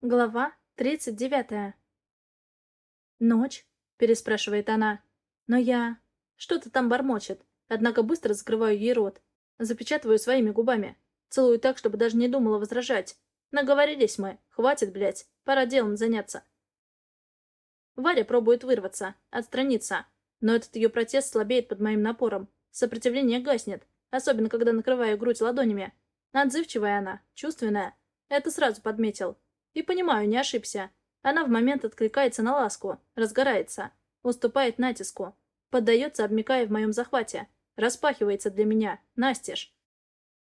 Глава тридцать девятая. «Ночь?» — переспрашивает она. Но я... Что-то там бормочет, однако быстро закрываю ей рот. Запечатываю своими губами. Целую так, чтобы даже не думала возражать. Наговорились мы. Хватит, блядь. Пора делом заняться. Варя пробует вырваться, отстраниться. Но этот ее протест слабеет под моим напором. Сопротивление гаснет, особенно когда накрываю грудь ладонями. Отзывчивая она, чувственная. Это сразу подметил. И понимаю, не ошибся. Она в момент откликается на ласку, разгорается, уступает натиску, поддается, обмикая в моем захвате, распахивается для меня, настежь.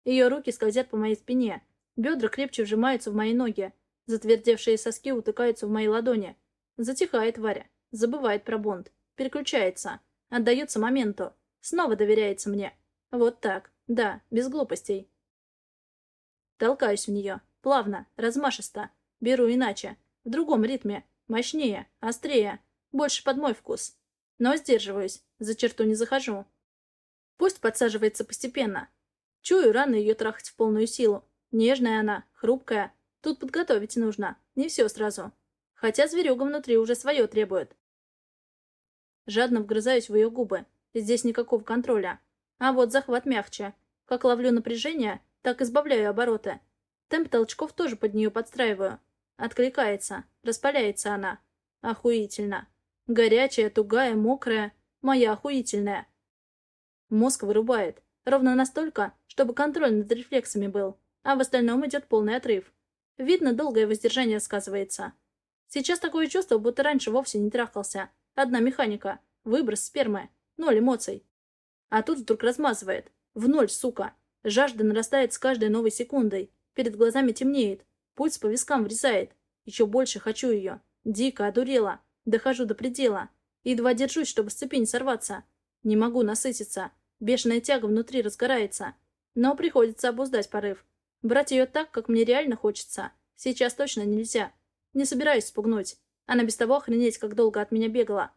Ее руки скользят по моей спине, бедра крепче вжимаются в мои ноги, затвердевшие соски утыкаются в мои ладони. Затихает Варя, забывает про бунт, переключается, отдается моменту, снова доверяется мне. Вот так, да, без глупостей. Толкаюсь в нее, плавно, размашисто, беру иначе, в другом ритме, мощнее, острее, больше под мой вкус. Но сдерживаюсь, за черту не захожу. Пусть подсаживается постепенно. Чую рано ее трахать в полную силу. Нежная она, хрупкая. Тут подготовить нужно, не все сразу. Хотя зверюга внутри уже свое требует. Жадно вгрызаюсь в ее губы. Здесь никакого контроля. А вот захват мягче. Как ловлю напряжение, так избавляю обороты. Темп толчков тоже под нее подстраиваю. Откликается. Распаляется она. Охуительно. Горячая, тугая, мокрая. Моя охуительная. Мозг вырубает. Ровно настолько, чтобы контроль над рефлексами был. А в остальном идет полный отрыв. Видно, долгое воздержание сказывается. Сейчас такое чувство, будто раньше вовсе не трахался. Одна механика. Выброс спермы. Ноль эмоций. А тут вдруг размазывает. В ноль, сука. Жажда нарастает с каждой новой секундой. Перед глазами темнеет. Пульс по вискам врезает. Еще больше хочу ее. Дико одурела. Дохожу до предела. Едва держусь, чтобы с цепи не сорваться. Не могу насытиться. Бешеная тяга внутри разгорается. Но приходится обуздать порыв. Брать ее так, как мне реально хочется. Сейчас точно нельзя. Не собираюсь спугнуть. Она без того охренеть, как долго от меня бегала.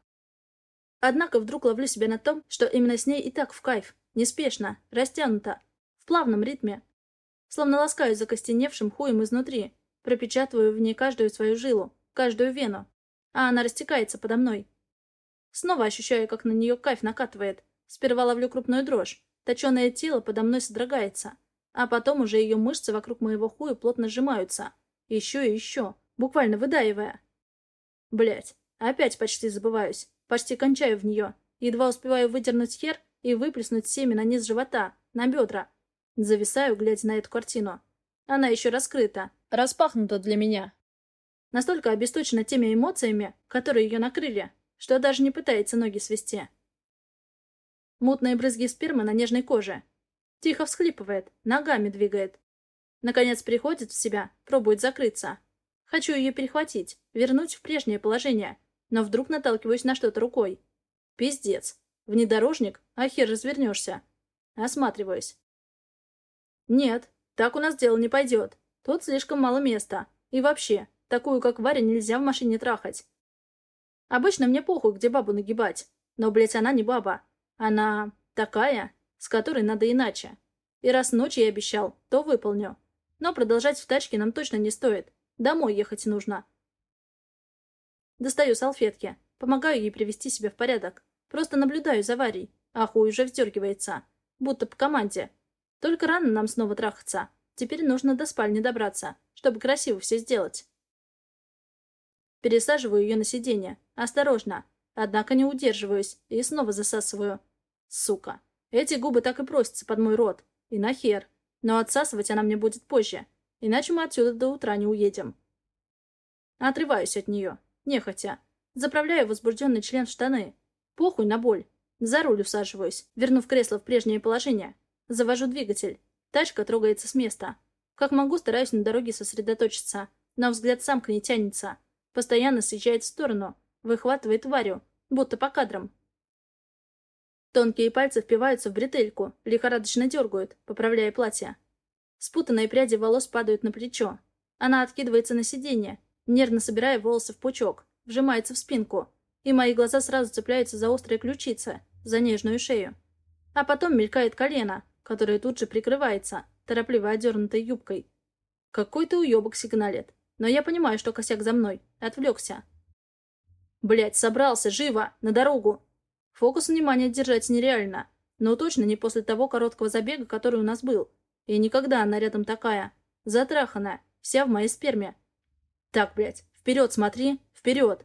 Однако вдруг ловлю себя на том, что именно с ней и так в кайф. Неспешно, растянуто, в плавном ритме, Словно ласкаю закостеневшим хуем изнутри. Пропечатываю в ней каждую свою жилу, каждую вену. А она растекается подо мной. Снова ощущаю, как на нее кайф накатывает. Сперва ловлю крупную дрожь. Точеное тело подо мной содрогается. А потом уже ее мышцы вокруг моего хуя плотно сжимаются. Еще и еще, буквально выдаивая. Блять, опять почти забываюсь. Почти кончаю в нее. Едва успеваю выдернуть хер и выплеснуть семя на низ живота, на бедра, Зависаю, глядя на эту картину. Она еще раскрыта, распахнута для меня. Настолько обесточена теми эмоциями, которые ее накрыли, что даже не пытается ноги свести. Мутные брызги спермы на нежной коже. Тихо всхлипывает, ногами двигает. Наконец приходит в себя, пробует закрыться. Хочу ее перехватить, вернуть в прежнее положение, но вдруг наталкиваюсь на что-то рукой. Пиздец. Внедорожник, а хер развернешься. Осматриваюсь. «Нет, так у нас дело не пойдет. Тут слишком мало места. И вообще, такую, как Варя, нельзя в машине трахать. Обычно мне похуй, где бабу нагибать. Но, блядь, она не баба. Она такая, с которой надо иначе. И раз ночью я обещал, то выполню. Но продолжать в тачке нам точно не стоит. Домой ехать нужно. Достаю салфетки. Помогаю ей привести себя в порядок. Просто наблюдаю за Варей. А хуй уже вздергивается. Будто по команде. Только рано нам снова трахаться. Теперь нужно до спальни добраться, чтобы красиво все сделать. Пересаживаю ее на сиденье. Осторожно. Однако не удерживаюсь и снова засасываю. Сука. Эти губы так и просятся под мой рот. И нахер. Но отсасывать она мне будет позже. Иначе мы отсюда до утра не уедем. Отрываюсь от нее. Нехотя. Заправляю возбужденный член в штаны. Похуй на боль. За руль усаживаюсь, вернув кресло в прежнее положение. Завожу двигатель. Тачка трогается с места. Как могу, стараюсь на дороге сосредоточиться. Но взгляд сам к ней тянется. Постоянно съезжает в сторону. Выхватывает Варю. Будто по кадрам. Тонкие пальцы впиваются в бретельку. Лихорадочно дергают, поправляя платье. Спутанные пряди волос падают на плечо. Она откидывается на сиденье, нервно собирая волосы в пучок. Вжимается в спинку. И мои глаза сразу цепляются за острые ключицы, за нежную шею. А потом мелькает колено, которая тут же прикрывается, торопливо одернутой юбкой. Какой-то уебок сигналит. Но я понимаю, что косяк за мной. Отвлекся. Блять, собрался, живо, на дорогу. Фокус внимания держать нереально. Но точно не после того короткого забега, который у нас был. И никогда она рядом такая. Затраханная. Вся в моей сперме. Так, блядь, вперед смотри, вперед.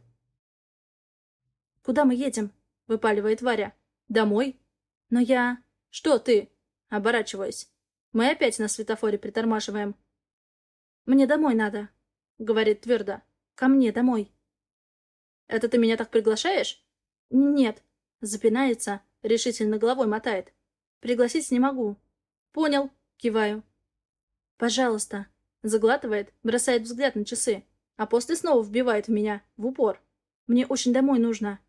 «Куда мы едем?» — выпаливает Варя. «Домой?» «Но я...» «Что ты?» — оборачиваюсь. Мы опять на светофоре притормаживаем. «Мне домой надо», — говорит твердо. «Ко мне домой». «Это ты меня так приглашаешь?» «Нет», — запинается, решительно головой мотает. «Пригласить не могу». «Понял», — киваю. «Пожалуйста», — заглатывает, бросает взгляд на часы, а после снова вбивает в меня, в упор. «Мне очень домой нужно».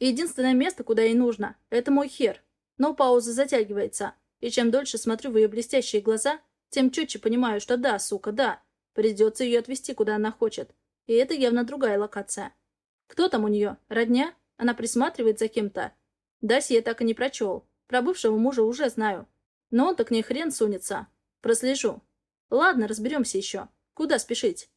Единственное место, куда ей нужно, это мой хер. Но пауза затягивается, и чем дольше смотрю в ее блестящие глаза, тем четче понимаю, что да, сука, да, придется ее отвезти, куда она хочет. И это явно другая локация. Кто там у нее? Родня? Она присматривает за кем-то? Даси я так и не прочел. Про бывшего мужа уже знаю. Но он так не хрен сунется. Прослежу. Ладно, разберемся еще. Куда спешить?